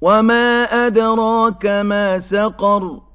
وَمَا أَدْرَاكَ مَا سَقَرُ